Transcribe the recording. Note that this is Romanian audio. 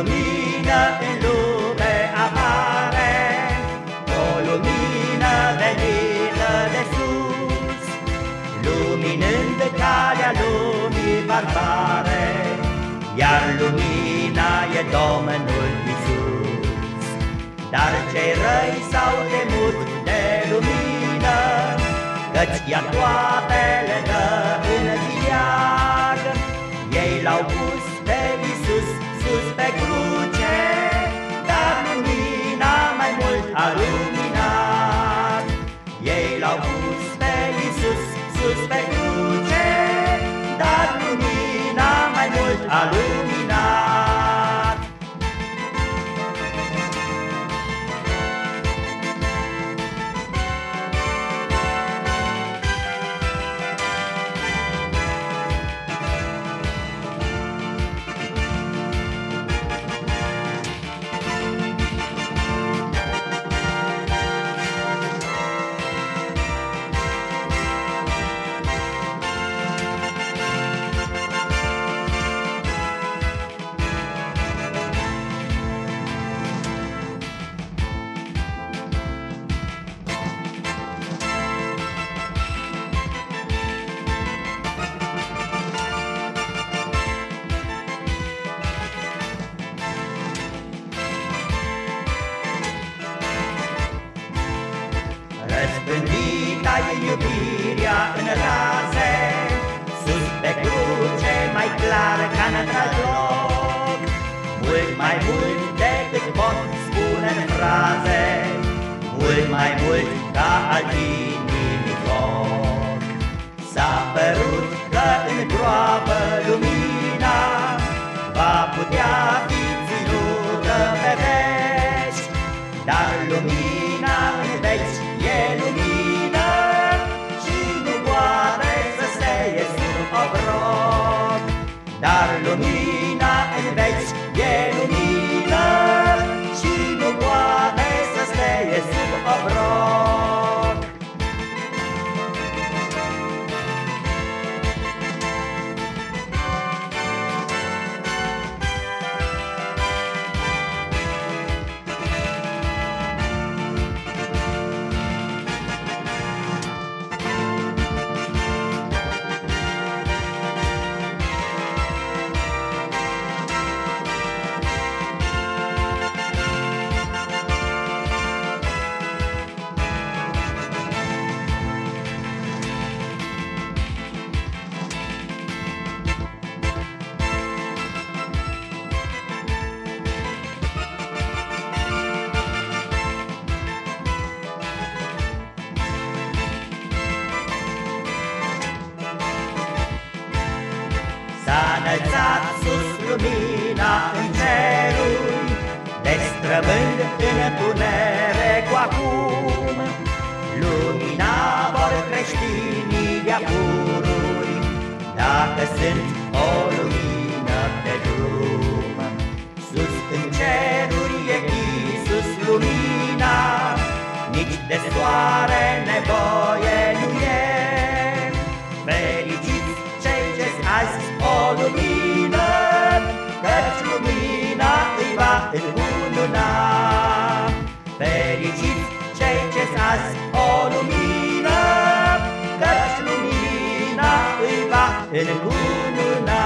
lumină în lume apare, o lumină venită de sus, luminând calea lumii barbare, iar lumina e Domnul Isus. Dar cei răi s-au temut de lumină, căci ea toate le dă a luminat. Ei l-au pus pe Isus sus pe cruce, dar lumina mai mult a luminat. Răspândita e iubirea în raze, Sus pe cruce mai clar ca în loc, Mult mai mult decât pot spune în fraze, Mult mai mult ca al inimii foc. S-a părut că în groapă lumina Va putea fi ținută pe veci, Dar S-a înălțat sus lumina în cerul, Destrămând în tunere cu acum, Lumina vor creștinii de apurui, Dacă sunt o lumină pe drum. Sus în ceruri e Iisus lumina, Nici de soare, în cununa